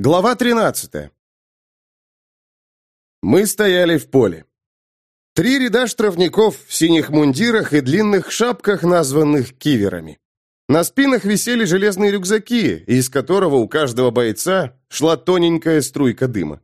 Глава 13. Мы стояли в поле. Три ряда штрафников в синих мундирах и длинных шапках, названных киверами. На спинах висели железные рюкзаки, из которого у каждого бойца шла тоненькая струйка дыма.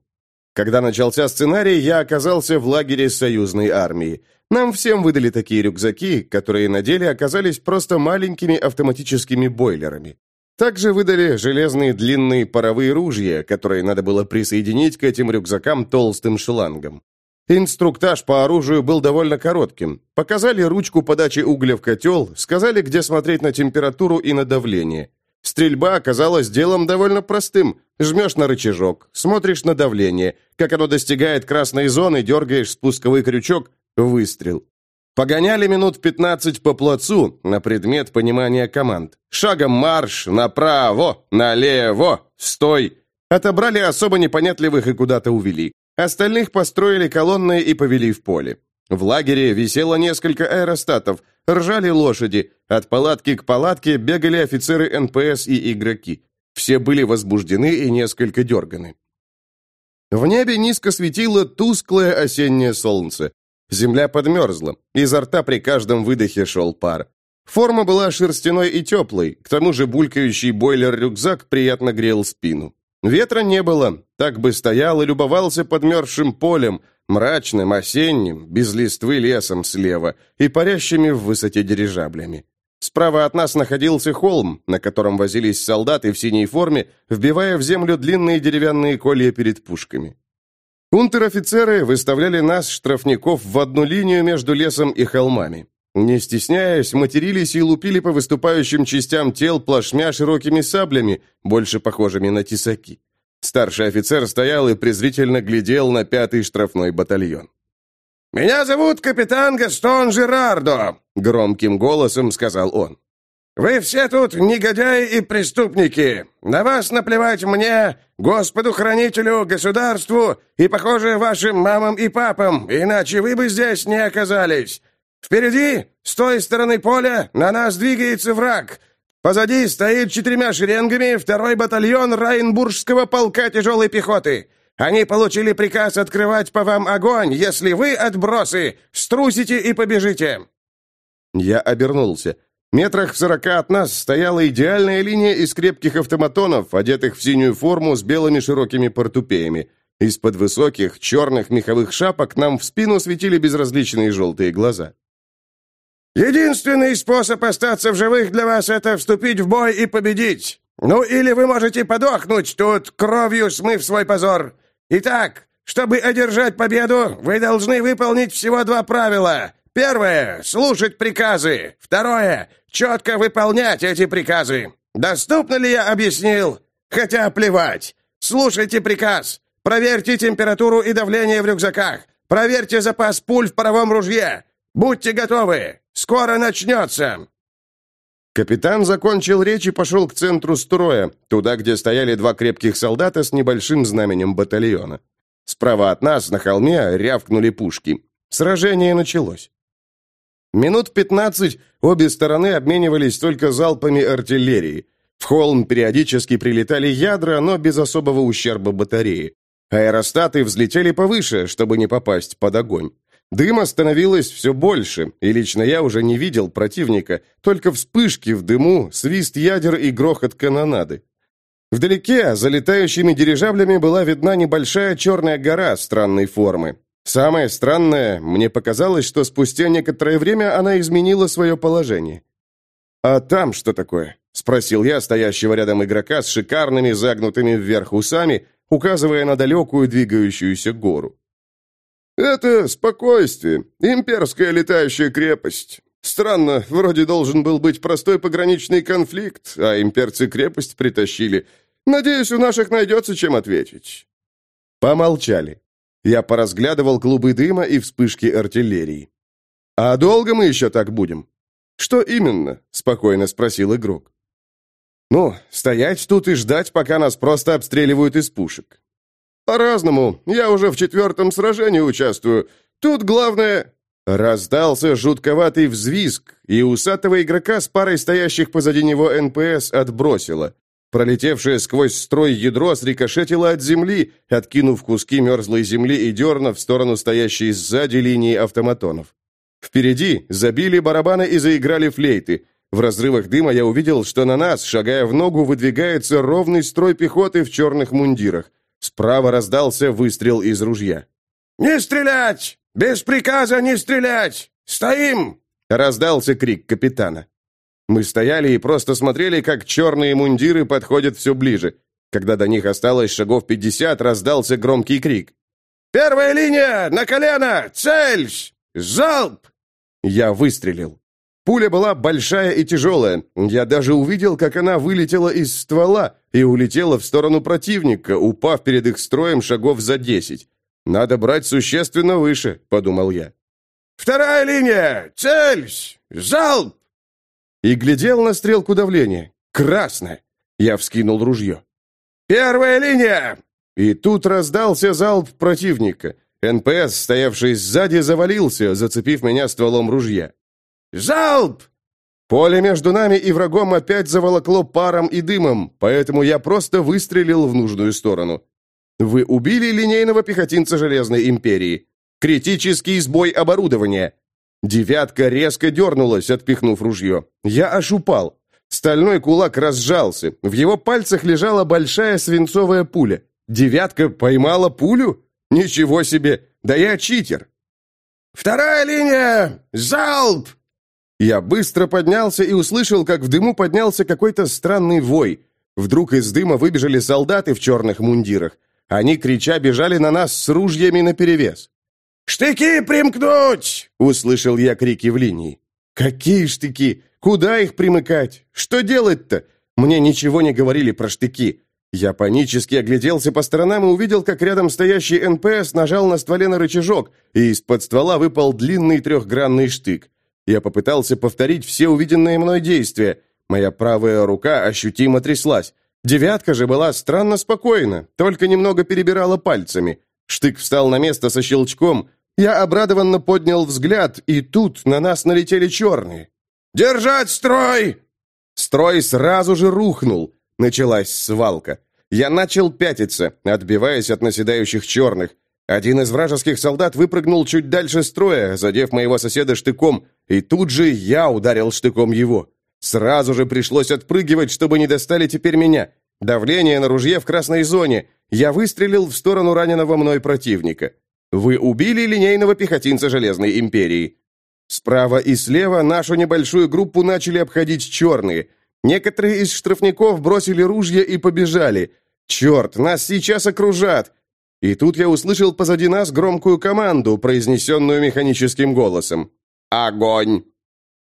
Когда начался сценарий, я оказался в лагере союзной армии. Нам всем выдали такие рюкзаки, которые на деле оказались просто маленькими автоматическими бойлерами. Также выдали железные длинные паровые ружья, которые надо было присоединить к этим рюкзакам толстым шлангом. Инструктаж по оружию был довольно коротким. Показали ручку подачи угля в котел, сказали, где смотреть на температуру и на давление. Стрельба оказалась делом довольно простым. Жмешь на рычажок, смотришь на давление. Как оно достигает красной зоны, дергаешь спусковой крючок – выстрел. Погоняли минут 15 по плацу на предмет понимания команд. Шагом марш, направо, налево, стой. Отобрали особо непонятливых и куда-то увели. Остальных построили в колонны и повели в поле. В лагере висело несколько аэростатов, ржали лошади. От палатки к палатке бегали офицеры НПС и игроки. Все были возбуждены и несколько дерганы. В небе низко светило тусклое осеннее солнце. Земля подмерзла, изо рта при каждом выдохе шел пар. Форма была шерстяной и теплой, к тому же булькающий бойлер-рюкзак приятно грел спину. Ветра не было, так бы стоял и любовался подмерзшим полем, мрачным, осенним, без листвы лесом слева и парящими в высоте дирижаблями. Справа от нас находился холм, на котором возились солдаты в синей форме, вбивая в землю длинные деревянные колья перед пушками. Унтер-офицеры выставляли нас, штрафников, в одну линию между лесом и холмами. Не стесняясь, матерились и лупили по выступающим частям тел плашмя широкими саблями, больше похожими на тесаки. Старший офицер стоял и презрительно глядел на пятый штрафной батальон. «Меня зовут капитан Гастон Жерардо», — громким голосом сказал он. Вы все тут негодяи и преступники. На вас наплевать мне, Господу-хранителю, государству и, похоже, вашим мамам и папам, иначе вы бы здесь не оказались. Впереди, с той стороны поля, на нас двигается враг. Позади стоит четырьмя шеренгами второй батальон Райнбургского полка тяжелой пехоты. Они получили приказ открывать по вам огонь, если вы, отбросы, струсите и побежите». Я обернулся. Метрах в сорока от нас стояла идеальная линия из крепких автоматонов, одетых в синюю форму с белыми широкими портупеями. Из-под высоких, черных меховых шапок нам в спину светили безразличные желтые глаза. «Единственный способ остаться в живых для вас — это вступить в бой и победить. Ну, или вы можете подохнуть тут, кровью смыв свой позор. Итак, чтобы одержать победу, вы должны выполнить всего два правила. Первое — слушать приказы. Второе — четко выполнять эти приказы. Доступно ли я объяснил? Хотя плевать. Слушайте приказ. Проверьте температуру и давление в рюкзаках. Проверьте запас пуль в паровом ружье. Будьте готовы. Скоро начнется. Капитан закончил речь и пошел к центру строя, туда, где стояли два крепких солдата с небольшим знаменем батальона. Справа от нас, на холме, рявкнули пушки. Сражение началось. Минут пятнадцать обе стороны обменивались только залпами артиллерии. В холм периодически прилетали ядра, но без особого ущерба батареи. Аэростаты взлетели повыше, чтобы не попасть под огонь. Дыма становилось все больше, и лично я уже не видел противника, только вспышки в дыму, свист ядер и грохот канонады. Вдалеке, за летающими дирижаблями, была видна небольшая черная гора странной формы. Самое странное, мне показалось, что спустя некоторое время она изменила свое положение. «А там что такое?» — спросил я стоящего рядом игрока с шикарными загнутыми вверх усами, указывая на далекую двигающуюся гору. «Это спокойствие, имперская летающая крепость. Странно, вроде должен был быть простой пограничный конфликт, а имперцы крепость притащили. Надеюсь, у наших найдется чем ответить». Помолчали. Я поразглядывал клубы дыма и вспышки артиллерии. «А долго мы еще так будем?» «Что именно?» — спокойно спросил игрок. «Ну, стоять тут и ждать, пока нас просто обстреливают из пушек». «По-разному. Я уже в четвертом сражении участвую. Тут главное...» Раздался жутковатый взвизг, и усатого игрока с парой стоящих позади него НПС отбросило. Пролетевшее сквозь строй ядро срикошетило от земли, откинув куски мерзлой земли и дерна в сторону стоящей сзади линии автоматонов. Впереди забили барабаны и заиграли флейты. В разрывах дыма я увидел, что на нас, шагая в ногу, выдвигается ровный строй пехоты в черных мундирах. Справа раздался выстрел из ружья. «Не стрелять! Без приказа не стрелять! Стоим!» Раздался крик капитана. Мы стояли и просто смотрели, как черные мундиры подходят все ближе. Когда до них осталось шагов пятьдесят, раздался громкий крик. «Первая линия! На колено! Цельсь! Залп!» Я выстрелил. Пуля была большая и тяжелая. Я даже увидел, как она вылетела из ствола и улетела в сторону противника, упав перед их строем шагов за десять. «Надо брать существенно выше», — подумал я. «Вторая линия! Цельсь! Залп!» Я глядел на стрелку давления. «Красная!» Я вскинул ружье. «Первая линия!» И тут раздался залп противника. НПС, стоявший сзади, завалился, зацепив меня стволом ружья. «Залп!» Поле между нами и врагом опять заволокло паром и дымом, поэтому я просто выстрелил в нужную сторону. Вы убили линейного пехотинца Железной Империи. Критический сбой оборудования. Девятка резко дернулась, отпихнув ружье. Я аж упал. Стальной кулак разжался. В его пальцах лежала большая свинцовая пуля. Девятка поймала пулю? Ничего себе! Да я читер! «Вторая линия! Залп!» Я быстро поднялся и услышал, как в дыму поднялся какой-то странный вой. Вдруг из дыма выбежали солдаты в черных мундирах. Они, крича, бежали на нас с ружьями наперевес. «Штыки примкнуть!» — услышал я крики в линии. «Какие штыки? Куда их примыкать? Что делать-то? Мне ничего не говорили про штыки. Я панически огляделся по сторонам и увидел, как рядом стоящий НПС нажал на стволе на рычажок, и из-под ствола выпал длинный трехгранный штык. Я попытался повторить все увиденные мной действия. Моя правая рука ощутимо тряслась. Девятка же была странно спокойна, только немного перебирала пальцами. Штык встал на место со щелчком. Я обрадованно поднял взгляд, и тут на нас налетели черные. «Держать строй!» Строй сразу же рухнул. Началась свалка. Я начал пятиться, отбиваясь от наседающих черных. Один из вражеских солдат выпрыгнул чуть дальше строя, задев моего соседа штыком, и тут же я ударил штыком его. Сразу же пришлось отпрыгивать, чтобы не достали теперь меня. Давление на ружье в красной зоне. Я выстрелил в сторону раненого мной противника. Вы убили линейного пехотинца Железной Империи. Справа и слева нашу небольшую группу начали обходить черные. Некоторые из штрафников бросили ружья и побежали. «Черт, нас сейчас окружат!» И тут я услышал позади нас громкую команду, произнесенную механическим голосом. «Огонь!»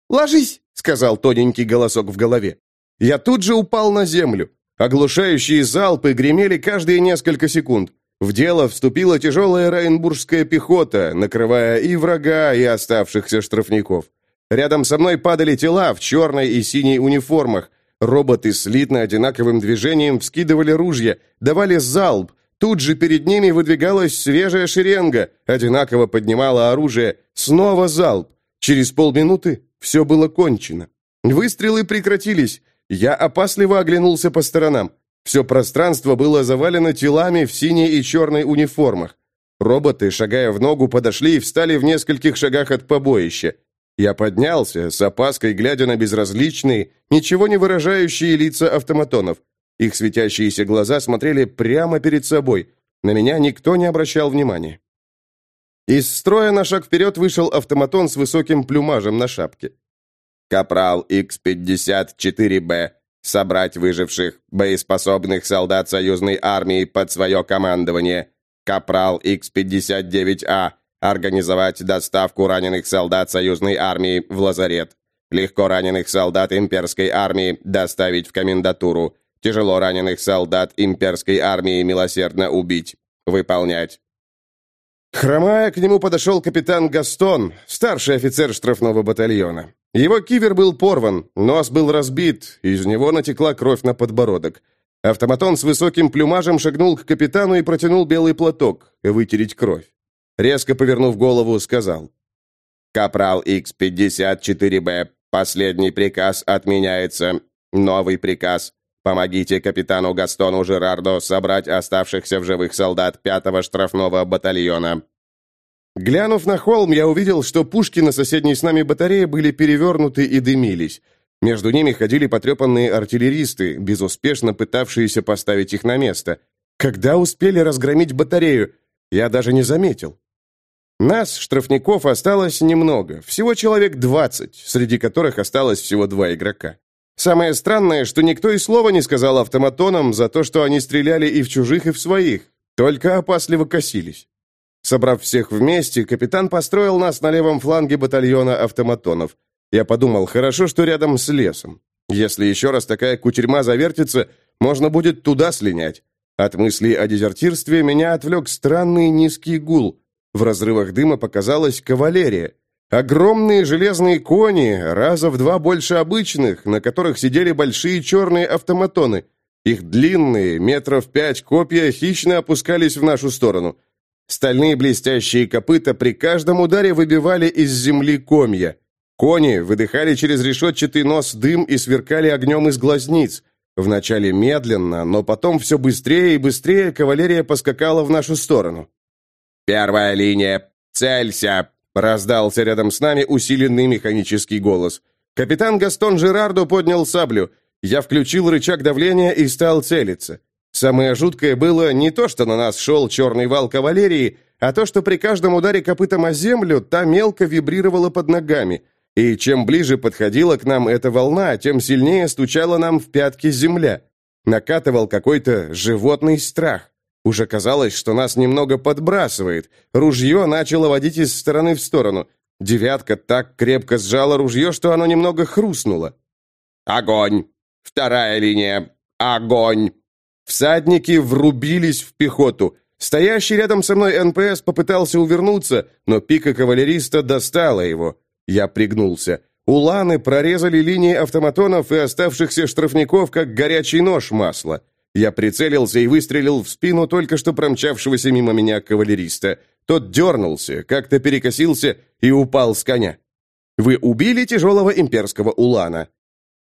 «Ложись!» — сказал тоненький голосок в голове. Я тут же упал на землю. Оглушающие залпы гремели каждые несколько секунд. В дело вступила тяжелая рейнбургская пехота, накрывая и врага, и оставшихся штрафников. Рядом со мной падали тела в черной и синей униформах. Роботы слитно одинаковым движением вскидывали ружья, давали залп. Тут же перед ними выдвигалась свежая шеренга, одинаково поднимала оружие. Снова залп. Через полминуты все было кончено. Выстрелы прекратились. Я опасливо оглянулся по сторонам. Все пространство было завалено телами в синей и черной униформах. Роботы, шагая в ногу, подошли и встали в нескольких шагах от побоища. Я поднялся, с опаской глядя на безразличные, ничего не выражающие лица автоматонов. Их светящиеся глаза смотрели прямо перед собой. На меня никто не обращал внимания. Из строя на шаг вперед вышел автоматон с высоким плюмажем на шапке. «Капрал Х-54Б. Собрать выживших, боеспособных солдат союзной армии под свое командование. Капрал Х-59А. Организовать доставку раненых солдат союзной армии в лазарет. Легко раненых солдат имперской армии доставить в комендатуру. Тяжело раненых солдат имперской армии милосердно убить. Выполнять. Хромая, к нему подошел капитан Гастон, старший офицер штрафного батальона. Его кивер был порван, нос был разбит, из него натекла кровь на подбородок. Автоматон с высоким плюмажем шагнул к капитану и протянул белый платок, вытереть кровь. Резко повернув голову, сказал. «Капрал Х-54Б, последний приказ отменяется. Новый приказ. Помогите капитану Гастону Жерардо собрать оставшихся в живых солдат пятого штрафного батальона». Глянув на холм, я увидел, что пушки на соседней с нами батарее были перевернуты и дымились. Между ними ходили потрепанные артиллеристы, безуспешно пытавшиеся поставить их на место. Когда успели разгромить батарею, я даже не заметил. Нас, штрафников, осталось немного, всего человек двадцать, среди которых осталось всего два игрока. Самое странное, что никто и слова не сказал автоматонам за то, что они стреляли и в чужих, и в своих, только опасливо косились. Собрав всех вместе, капитан построил нас на левом фланге батальона автоматонов. Я подумал, хорошо, что рядом с лесом. Если еще раз такая кутерьма завертится, можно будет туда слинять. От мысли о дезертирстве меня отвлек странный низкий гул. В разрывах дыма показалась кавалерия. Огромные железные кони, раза в два больше обычных, на которых сидели большие черные автоматоны. Их длинные, метров пять копья хищно опускались в нашу сторону – Стальные блестящие копыта при каждом ударе выбивали из земли комья. Кони выдыхали через решетчатый нос дым и сверкали огнем из глазниц. Вначале медленно, но потом все быстрее и быстрее кавалерия поскакала в нашу сторону. «Первая линия! Целься!» — раздался рядом с нами усиленный механический голос. Капитан Гастон Жерардо поднял саблю. Я включил рычаг давления и стал целиться. Самое жуткое было не то, что на нас шел черный вал кавалерии, а то, что при каждом ударе копытом о землю та мелко вибрировала под ногами. И чем ближе подходила к нам эта волна, тем сильнее стучала нам в пятки земля. Накатывал какой-то животный страх. Уже казалось, что нас немного подбрасывает. Ружье начало водить из стороны в сторону. Девятка так крепко сжала ружье, что оно немного хрустнуло. «Огонь! Вторая линия! Огонь!» Всадники врубились в пехоту. Стоящий рядом со мной НПС попытался увернуться, но пика кавалериста достала его. Я пригнулся. Уланы прорезали линии автоматонов и оставшихся штрафников, как горячий нож масло. Я прицелился и выстрелил в спину только что промчавшегося мимо меня кавалериста. Тот дернулся, как-то перекосился и упал с коня. Вы убили тяжелого имперского улана.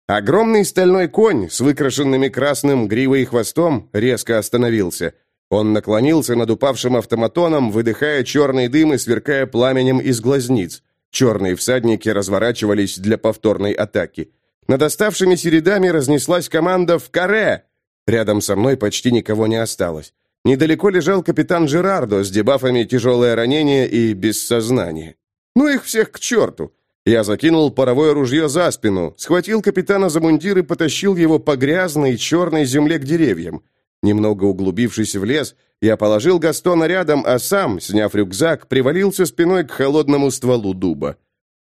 Огромный стальной конь с выкрашенными красным гривой и хвостом резко остановился. Он наклонился над упавшим автоматоном, выдыхая черный дым и сверкая пламенем из глазниц. Черные всадники разворачивались для повторной атаки. Над оставшимися рядами разнеслась команда «В каре!». Рядом со мной почти никого не осталось. Недалеко лежал капитан Жерардо с дебафами «Тяжелое ранение» и «Без сознания». Ну их всех к черту! Я закинул паровое ружье за спину, схватил капитана за мундир и потащил его по грязной черной земле к деревьям. Немного углубившись в лес, я положил Гастона рядом, а сам, сняв рюкзак, привалился спиной к холодному стволу дуба.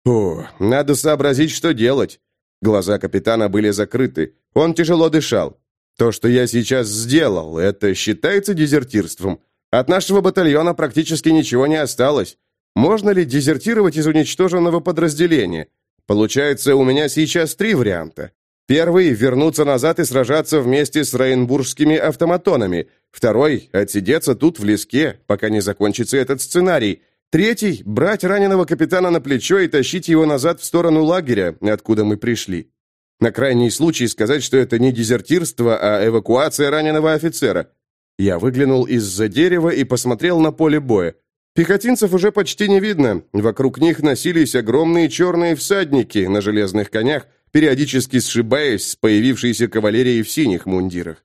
О, надо сообразить, что делать. Глаза капитана были закрыты. Он тяжело дышал. То, что я сейчас сделал, это считается дезертирством. От нашего батальона практически ничего не осталось. Можно ли дезертировать из уничтоженного подразделения? Получается, у меня сейчас три варианта. Первый – вернуться назад и сражаться вместе с рейнбургскими автоматонами. Второй – отсидеться тут в леске, пока не закончится этот сценарий. Третий – брать раненого капитана на плечо и тащить его назад в сторону лагеря, откуда мы пришли. На крайний случай сказать, что это не дезертирство, а эвакуация раненого офицера. Я выглянул из-за дерева и посмотрел на поле боя. Пехотинцев уже почти не видно. Вокруг них носились огромные черные всадники на железных конях, периодически сшибаясь с появившейся кавалерией в синих мундирах.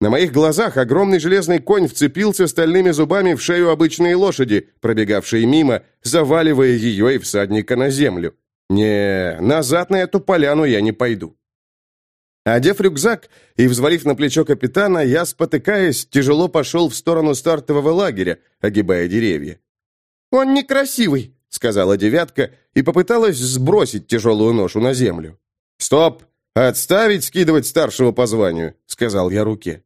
На моих глазах огромный железный конь вцепился стальными зубами в шею обычной лошади, пробегавшей мимо, заваливая ее и всадника на землю. Не, назад на эту поляну я не пойду. Одев рюкзак и взвалив на плечо капитана, я, спотыкаясь, тяжело пошел в сторону стартового лагеря, огибая деревья. «Он некрасивый», — сказала девятка и попыталась сбросить тяжелую ношу на землю. «Стоп! Отставить скидывать старшего по званию», — сказал я руке.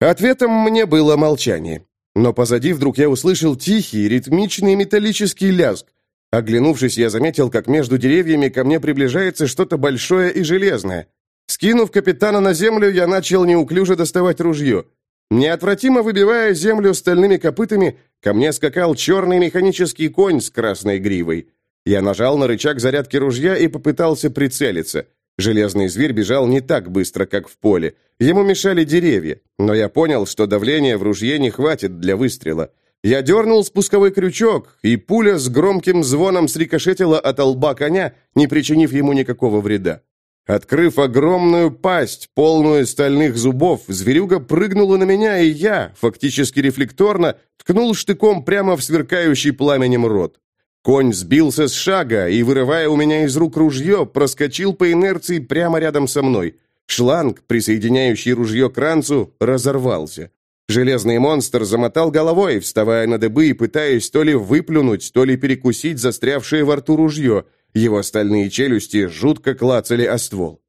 Ответом мне было молчание. Но позади вдруг я услышал тихий, ритмичный металлический лязг. Оглянувшись, я заметил, как между деревьями ко мне приближается что-то большое и железное. Скинув капитана на землю, я начал неуклюже доставать ружье. Неотвратимо выбивая землю стальными копытами, ко мне скакал черный механический конь с красной гривой. Я нажал на рычаг зарядки ружья и попытался прицелиться. Железный зверь бежал не так быстро, как в поле. Ему мешали деревья, но я понял, что давления в ружье не хватит для выстрела. Я дернул спусковой крючок, и пуля с громким звоном срикошетила от лба коня, не причинив ему никакого вреда. Открыв огромную пасть, полную стальных зубов, зверюга прыгнула на меня, и я, фактически рефлекторно, ткнул штыком прямо в сверкающий пламенем рот. Конь сбился с шага и, вырывая у меня из рук ружье, проскочил по инерции прямо рядом со мной. Шланг, присоединяющий ружье к ранцу, разорвался. Железный монстр замотал головой, вставая на дыбы и пытаясь то ли выплюнуть, то ли перекусить застрявшее во рту ружье. Его стальные челюсти жутко клацали о ствол.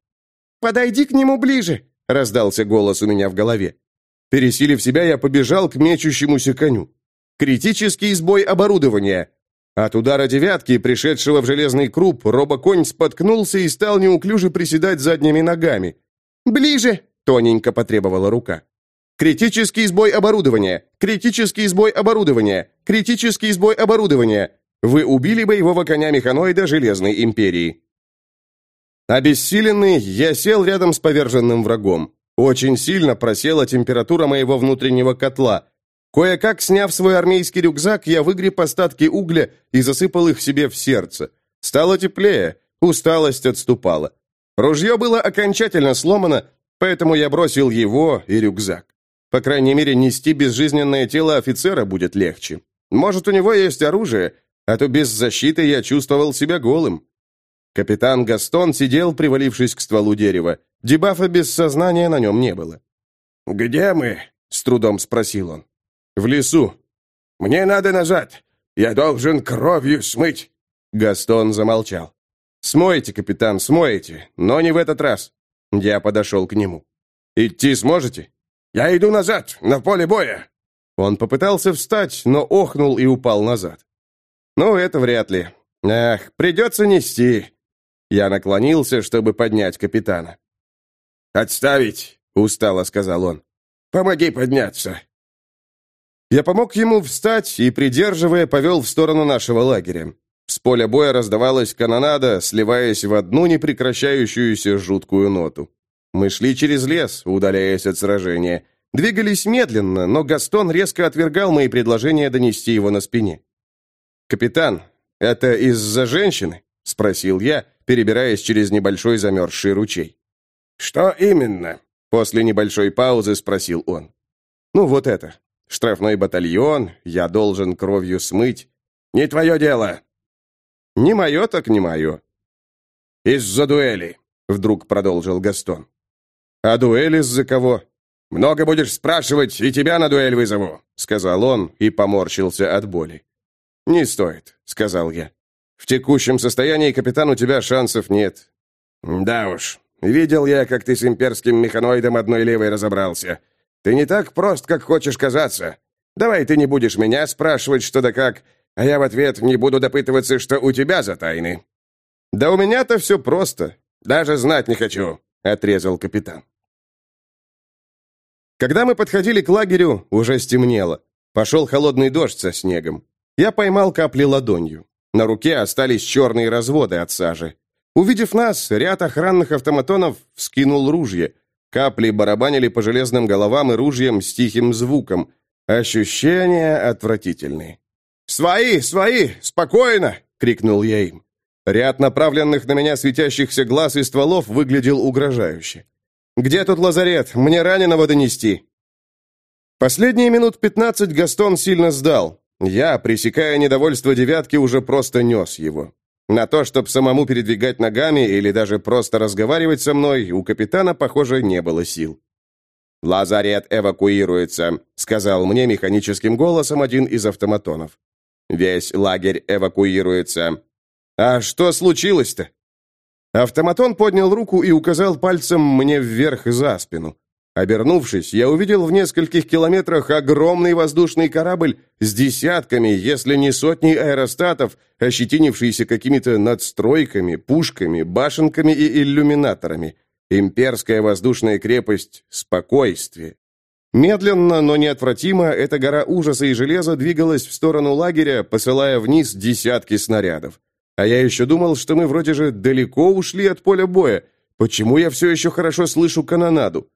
«Подойди к нему ближе!» — раздался голос у меня в голове. Пересилив себя, я побежал к мечущемуся коню. Критический сбой оборудования. От удара девятки, пришедшего в железный круп, робоконь споткнулся и стал неуклюже приседать задними ногами. «Ближе!» — тоненько потребовала рука. «Критический сбой оборудования! Критический сбой оборудования! Критический сбой оборудования! Вы убили боевого коня-механоида Железной Империи!» Обессиленный, я сел рядом с поверженным врагом. Очень сильно просела температура моего внутреннего котла, Кое-как, сняв свой армейский рюкзак, я выгреб остатки угля и засыпал их себе в сердце. Стало теплее, усталость отступала. Ружье было окончательно сломано, поэтому я бросил его и рюкзак. По крайней мере, нести безжизненное тело офицера будет легче. Может, у него есть оружие, а то без защиты я чувствовал себя голым. Капитан Гастон сидел, привалившись к стволу дерева. Дебафа без сознания на нем не было. «Где мы?» — с трудом спросил он. «В лесу». «Мне надо назад. Я должен кровью смыть». Гастон замолчал. «Смойте, капитан, смойте, но не в этот раз». Я подошел к нему. «Идти сможете?» «Я иду назад, на поле боя». Он попытался встать, но охнул и упал назад. «Ну, это вряд ли. Эх, придется нести». Я наклонился, чтобы поднять капитана. «Отставить!» — устало сказал он. «Помоги подняться!» Я помог ему встать и, придерживая, повел в сторону нашего лагеря. С поля боя раздавалась канонада, сливаясь в одну непрекращающуюся жуткую ноту. Мы шли через лес, удаляясь от сражения. Двигались медленно, но Гастон резко отвергал мои предложения донести его на спине. «Капитан, это из-за женщины?» — спросил я, перебираясь через небольшой замерзший ручей. «Что именно?» — после небольшой паузы спросил он. «Ну, вот это. Штрафной батальон, я должен кровью смыть. Не твое дело. Не мое, так не мое. Из-за дуэли, вдруг продолжил Гастон. А дуэль из-за кого? Много будешь спрашивать, и тебя на дуэль вызову, сказал он и поморщился от боли. Не стоит, сказал я. В текущем состоянии, капитан, у тебя шансов нет. Да уж. Видел я, как ты с имперским механоидом одной левой разобрался. Ты не так прост, как хочешь казаться. Давай ты не будешь меня спрашивать, что да как, а я в ответ не буду допытываться, что у тебя за тайны». «Да у меня-то все просто. Даже знать не хочу», — отрезал капитан. Когда мы подходили к лагерю, уже стемнело. Пошел холодный дождь со снегом. Я поймал капли ладонью. На руке остались черные разводы от сажи. Увидев нас, ряд охранных автоматонов вскинул ружье, Капли барабанили по железным головам и ружьям с тихим звуком. Ощущения отвратительные. «Свои, свои! Спокойно!» — крикнул я им. Ряд направленных на меня светящихся глаз и стволов выглядел угрожающе. «Где тут лазарет? Мне раненого донести!» Последние минут пятнадцать Гастон сильно сдал. Я, пресекая недовольство девятки, уже просто нес его. На то, чтобы самому передвигать ногами или даже просто разговаривать со мной, у капитана, похоже, не было сил. «Лазарет эвакуируется», — сказал мне механическим голосом один из автоматонов. «Весь лагерь эвакуируется». «А что случилось-то?» Автоматон поднял руку и указал пальцем мне вверх за спину. Обернувшись, я увидел в нескольких километрах огромный воздушный корабль с десятками, если не сотней аэростатов, ощетинившийся какими-то надстройками, пушками, башенками и иллюминаторами. Имперская воздушная крепость «Спокойствие». Медленно, но неотвратимо эта гора ужаса и железа двигалась в сторону лагеря, посылая вниз десятки снарядов. А я еще думал, что мы вроде же далеко ушли от поля боя, Почему я все еще хорошо слышу канонаду?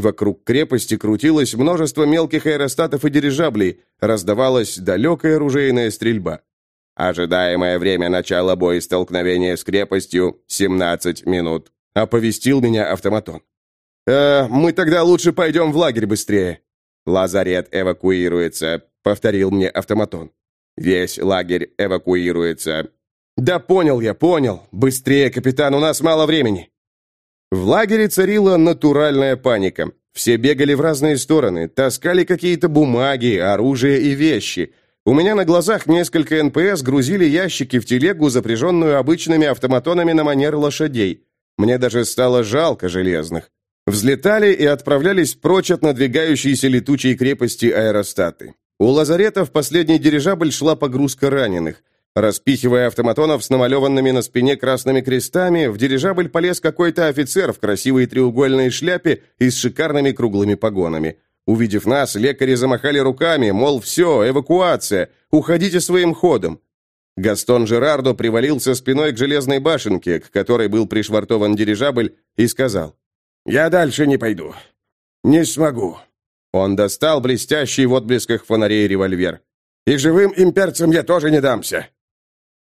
Вокруг крепости крутилось множество мелких аэростатов и дирижаблей, раздавалась далекая оружейная стрельба. Ожидаемое время начала боестолкновения с крепостью — 17 минут. Оповестил меня автоматон. «Э, мы тогда лучше пойдем в лагерь быстрее». «Лазарет эвакуируется», — повторил мне автоматон. «Весь лагерь эвакуируется». «Да понял я, понял. Быстрее, капитан, у нас мало времени». В лагере царила натуральная паника. Все бегали в разные стороны, таскали какие-то бумаги, оружие и вещи. У меня на глазах несколько НПС грузили ящики в телегу, запряженную обычными автоматонами на манер лошадей. Мне даже стало жалко железных. Взлетали и отправлялись прочь от надвигающейся летучей крепости аэростаты. У лазарета в последний дирижабль шла погрузка раненых. Распихивая автоматонов с намалеванными на спине красными крестами, в дирижабль полез какой-то офицер в красивой треугольной шляпе и с шикарными круглыми погонами. Увидев нас, лекари замахали руками, мол, все, эвакуация, уходите своим ходом. Гастон Жерардо привалился спиной к железной башенке, к которой был пришвартован дирижабль, и сказал, «Я дальше не пойду. Не смогу». Он достал блестящий в отблесках фонарей револьвер. «И живым имперцам я тоже не дамся.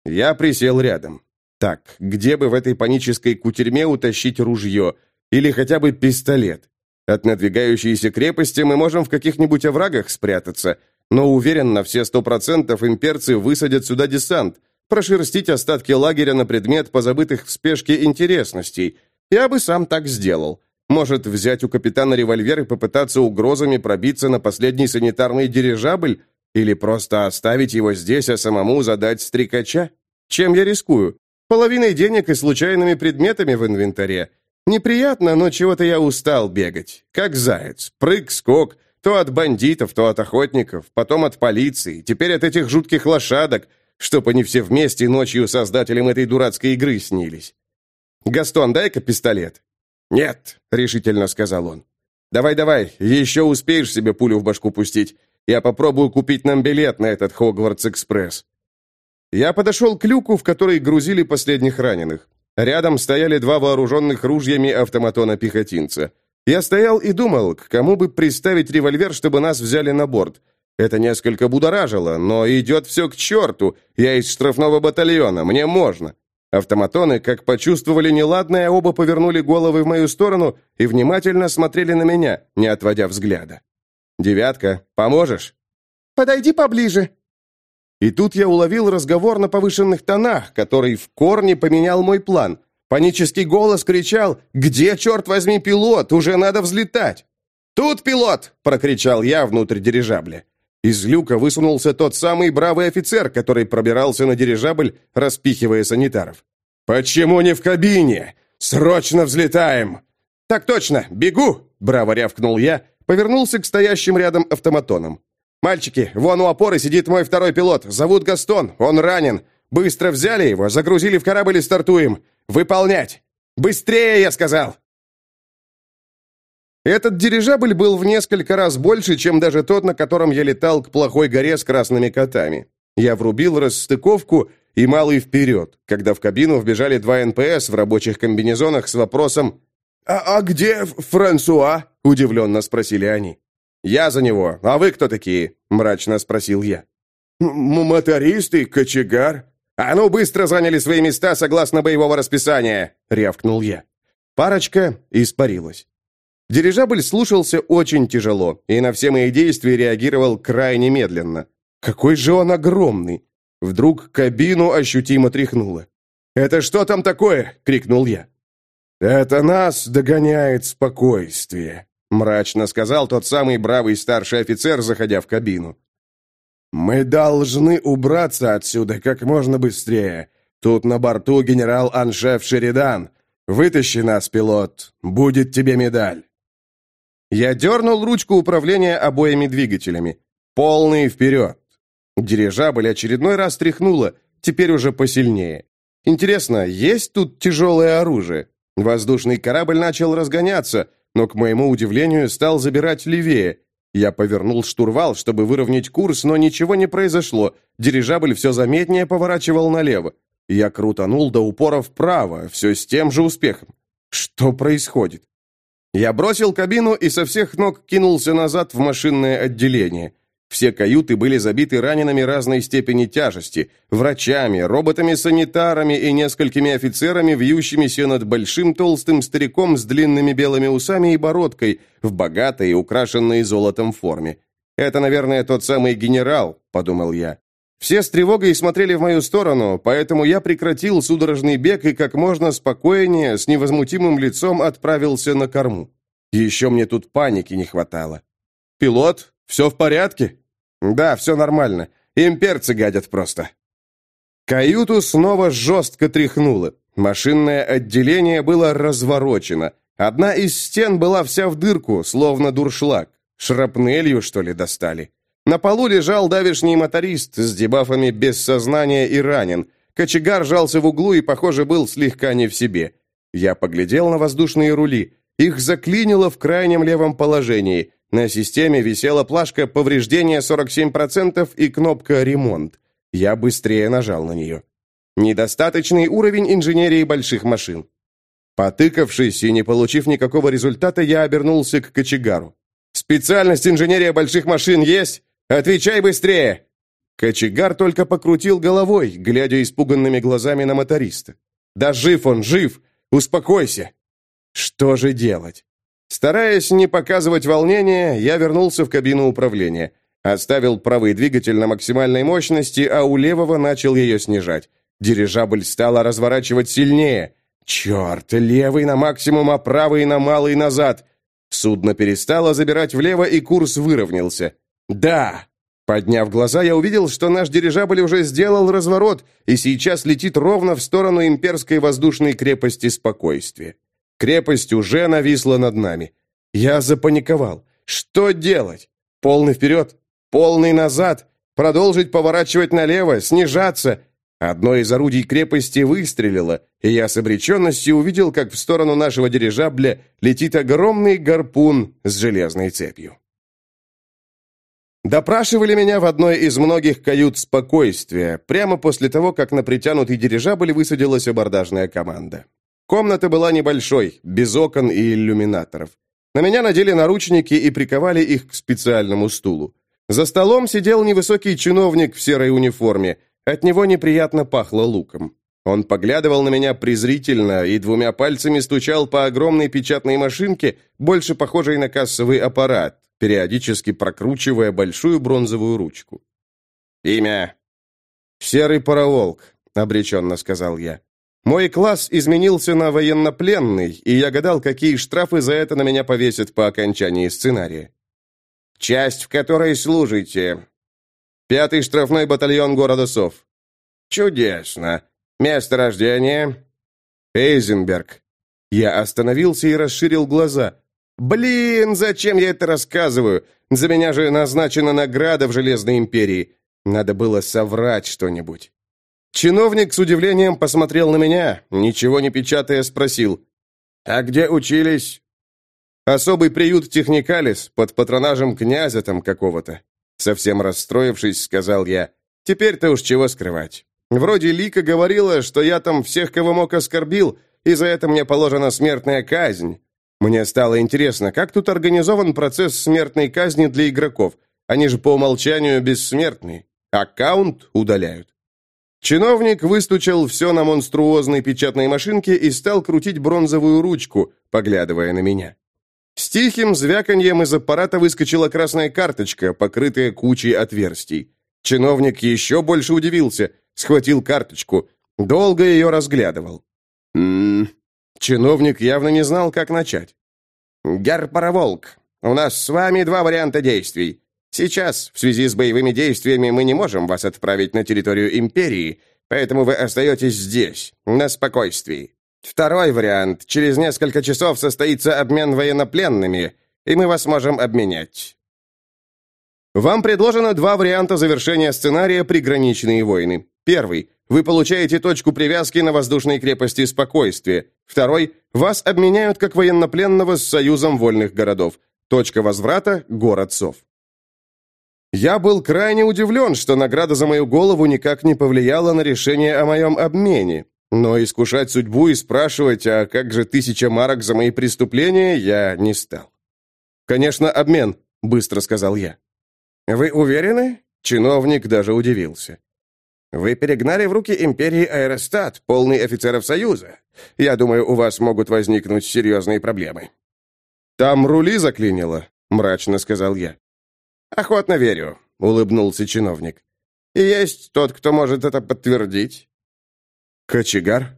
Я присел рядом. Так, где бы в этой панической кутерьме утащить ружье? Или хотя бы пистолет? От надвигающейся крепости мы можем в каких-нибудь оврагах спрятаться, но уверен, на все сто процентов имперцы высадят сюда десант, прошерстить остатки лагеря на предмет позабытых в спешке интересностей. Я бы сам так сделал. Может, взять у капитана револьвер и попытаться угрозами пробиться на последний санитарный дирижабль? Или просто оставить его здесь, а самому задать стрекача? Чем я рискую? Половиной денег и случайными предметами в инвентаре. Неприятно, но чего-то я устал бегать. Как заяц. Прыг-скок. То от бандитов, то от охотников, потом от полиции, теперь от этих жутких лошадок, чтоб они все вместе ночью создателям этой дурацкой игры снились. «Гастон, дай-ка пистолет». «Нет», — решительно сказал он. «Давай-давай, еще успеешь себе пулю в башку пустить. Я попробую купить нам билет на этот Хогвартс-экспресс». Я подошел к люку, в который грузили последних раненых. Рядом стояли два вооруженных ружьями автоматона-пехотинца. Я стоял и думал, к кому бы приставить револьвер, чтобы нас взяли на борт. Это несколько будоражило, но идет все к черту. Я из штрафного батальона, мне можно. Автоматоны, как почувствовали неладное, оба повернули головы в мою сторону и внимательно смотрели на меня, не отводя взгляда. «Девятка, поможешь?» «Подойди поближе», и тут я уловил разговор на повышенных тонах, который в корне поменял мой план. Панический голос кричал «Где, черт возьми, пилот? Уже надо взлетать!» «Тут пилот!» – прокричал я внутрь дирижабля. Из люка высунулся тот самый бравый офицер, который пробирался на дирижабль, распихивая санитаров. «Почему не в кабине? Срочно взлетаем!» «Так точно! Бегу!» – браво рявкнул я, повернулся к стоящим рядом автоматонам. «Мальчики, вон у опоры сидит мой второй пилот. Зовут Гастон. Он ранен. Быстро взяли его, загрузили в корабль и стартуем. Выполнять! Быстрее, я сказал!» Этот дирижабль был в несколько раз больше, чем даже тот, на котором я летал к плохой горе с красными котами. Я врубил расстыковку и малый вперед, когда в кабину вбежали два НПС в рабочих комбинезонах с вопросом «А, а где Франсуа?» – удивленно спросили они. «Я за него. А вы кто такие?» – мрачно спросил я. «Мотористы, кочегар». «А ну, быстро заняли свои места согласно боевого расписания!» – рявкнул я. Парочка испарилась. Дирижабль слушался очень тяжело, и на все мои действия реагировал крайне медленно. Какой же он огромный! Вдруг кабину ощутимо тряхнуло. «Это что там такое?» — крикнул я. «Это нас догоняет спокойствие», мрачно сказал тот самый бравый старший офицер, заходя в кабину. «Мы должны убраться отсюда как можно быстрее. Тут на борту генерал-аншеф Шеридан. Вытащи нас, пилот, будет тебе медаль». Я дернул ручку управления обоими двигателями. Полный вперед. Дирижабль очередной раз тряхнуло, теперь уже посильнее. Интересно, есть тут тяжелое оружие? Воздушный корабль начал разгоняться, но, к моему удивлению, стал забирать левее. Я повернул штурвал, чтобы выровнять курс, но ничего не произошло. Дирижабль все заметнее поворачивал налево. Я крутанул до упора вправо, все с тем же успехом. Что происходит? Я бросил кабину и со всех ног кинулся назад в машинное отделение. Все каюты были забиты ранеными разной степени тяжести, врачами, роботами-санитарами и несколькими офицерами, вьющимися над большим толстым стариком с длинными белыми усами и бородкой, в богатой, украшенной золотом форме. «Это, наверное, тот самый генерал», — подумал я. Все с тревогой смотрели в мою сторону, поэтому я прекратил судорожный бег и как можно спокойнее, с невозмутимым лицом отправился на корму. Еще мне тут паники не хватало. «Пилот, все в порядке?» «Да, все нормально. Имперцы гадят просто». Каюту снова жестко тряхнуло. Машинное отделение было разворочено. Одна из стен была вся в дырку, словно дуршлаг. Шрапнелью, что ли, достали. На полу лежал давишний моторист с дебафами без сознания и ранен. Кочегар жался в углу и, похоже, был слегка не в себе. Я поглядел на воздушные рули. Их заклинило в крайнем левом положении. На системе висела плашка «Повреждение 47% и кнопка «Ремонт». Я быстрее нажал на нее. Недостаточный уровень инженерии больших машин. Потыкавшись и не получив никакого результата, я обернулся к кочегару. «Специальность инженерия больших машин есть? Отвечай быстрее!» Кочегар только покрутил головой, глядя испуганными глазами на моториста. «Да жив он, жив! Успокойся!» «Что же делать?» Стараясь не показывать волнения, я вернулся в кабину управления. Оставил правый двигатель на максимальной мощности, а у левого начал ее снижать. Дирижабль стала разворачивать сильнее. Черт, левый на максимум, а правый на малый назад. Судно перестало забирать влево, и курс выровнялся. «Да!» Подняв глаза, я увидел, что наш дирижабль уже сделал разворот и сейчас летит ровно в сторону имперской воздушной крепости спокойствия. Крепость уже нависла над нами. Я запаниковал. Что делать? Полный вперед? Полный назад? Продолжить поворачивать налево? Снижаться? Одно из орудий крепости выстрелило, и я с обреченностью увидел, как в сторону нашего дирижабля летит огромный гарпун с железной цепью. Допрашивали меня в одной из многих кают спокойствия, прямо после того, как на притянутый дирижабль высадилась абордажная команда. Комната была небольшой, без окон и иллюминаторов. На меня надели наручники и приковали их к специальному стулу. За столом сидел невысокий чиновник в серой униформе. От него неприятно пахло луком. Он поглядывал на меня презрительно и двумя пальцами стучал по огромной печатной машинке, больше похожей на кассовый аппарат, периодически прокручивая большую бронзовую ручку. «Имя?» «Серый пароволк», — обреченно сказал я. Мой класс изменился на военнопленный, и я гадал, какие штрафы за это на меня повесят по окончании сценария. Часть, в которой служите. Пятый штрафной батальон города Сов. Чудесно. Место рождения? Эйзенберг. Я остановился и расширил глаза. Блин, зачем я это рассказываю? За меня же назначена награда в Железной империи. Надо было соврать что-нибудь. Чиновник с удивлением посмотрел на меня, ничего не печатая, спросил. «А где учились?» «Особый приют Техникалис, под патронажем князя там какого-то». Совсем расстроившись, сказал я. «Теперь-то уж чего скрывать. Вроде Лика говорила, что я там всех, кого мог, оскорбил, и за это мне положена смертная казнь. Мне стало интересно, как тут организован процесс смертной казни для игроков? Они же по умолчанию бессмертные. Аккаунт удаляют. Чиновник выстучал все на монструозной печатной машинке и стал крутить бронзовую ручку, поглядывая на меня. С тихим звяканьем из аппарата выскочила красная карточка, покрытая кучей отверстий. Чиновник еще больше удивился, схватил карточку, долго ее разглядывал. «М-м-м...» Чиновник явно не знал, как начать. «Гер Пароволк, у нас с вами два варианта действий. Сейчас, в связи с боевыми действиями, мы не можем вас отправить на территорию Империи, поэтому вы остаетесь здесь, на спокойствии. Второй вариант. Через несколько часов состоится обмен военнопленными, и мы вас можем обменять. Вам предложено два варианта завершения сценария «Приграничные войны». Первый. Вы получаете точку привязки на воздушной крепости спокойствия. Второй. Вас обменяют как военнопленного с Союзом вольных городов. Точка возврата – город Сов. Я был крайне удивлен, что награда за мою голову никак не повлияла на решение о моем обмене. Но искушать судьбу и спрашивать, а как же тысяча марок за мои преступления, я не стал. «Конечно, обмен», — быстро сказал я. «Вы уверены?» Чиновник даже удивился. «Вы перегнали в руки империи Аэростат, полный офицеров Союза. Я думаю, у вас могут возникнуть серьезные проблемы». «Там рули заклинило», — мрачно сказал я. «Охотно верю», — улыбнулся чиновник. «И есть тот, кто может это подтвердить». «Кочегар?»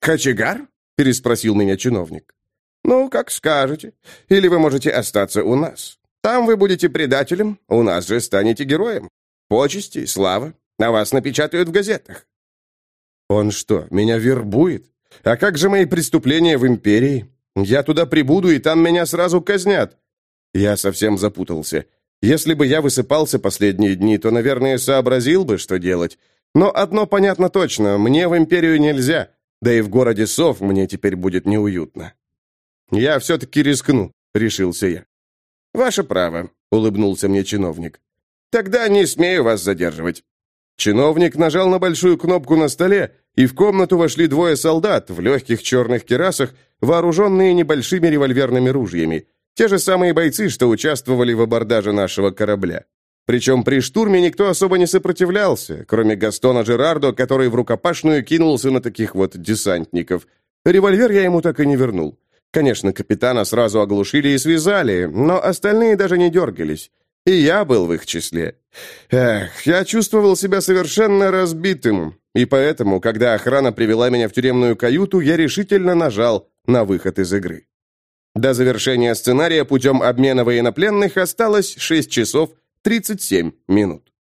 «Кочегар?» — переспросил меня чиновник. «Ну, как скажете. Или вы можете остаться у нас. Там вы будете предателем, у нас же станете героем. Почести, слава, а вас напечатают в газетах». «Он что, меня вербует? А как же мои преступления в империи? Я туда прибуду, и там меня сразу казнят». Я совсем запутался. Если бы я высыпался последние дни, то, наверное, сообразил бы, что делать. Но одно понятно точно, мне в империю нельзя, да и в городе Сов мне теперь будет неуютно. «Я все-таки рискну», — решился я. «Ваше право», — улыбнулся мне чиновник. «Тогда не смею вас задерживать». Чиновник нажал на большую кнопку на столе, и в комнату вошли двое солдат в легких черных керасах, вооруженные небольшими револьверными ружьями. Те же самые бойцы, что участвовали в абордаже нашего корабля. Причем при штурме никто особо не сопротивлялся, кроме Гастона Жерардо, который в рукопашную кинулся на таких вот десантников. Револьвер я ему так и не вернул. Конечно, капитана сразу оглушили и связали, но остальные даже не дергались. И я был в их числе. Эх, я чувствовал себя совершенно разбитым, и поэтому, когда охрана привела меня в тюремную каюту, я решительно нажал на выход из игры. До завершения сценария путем обмена военнопленных осталось 6 часов 37 минут.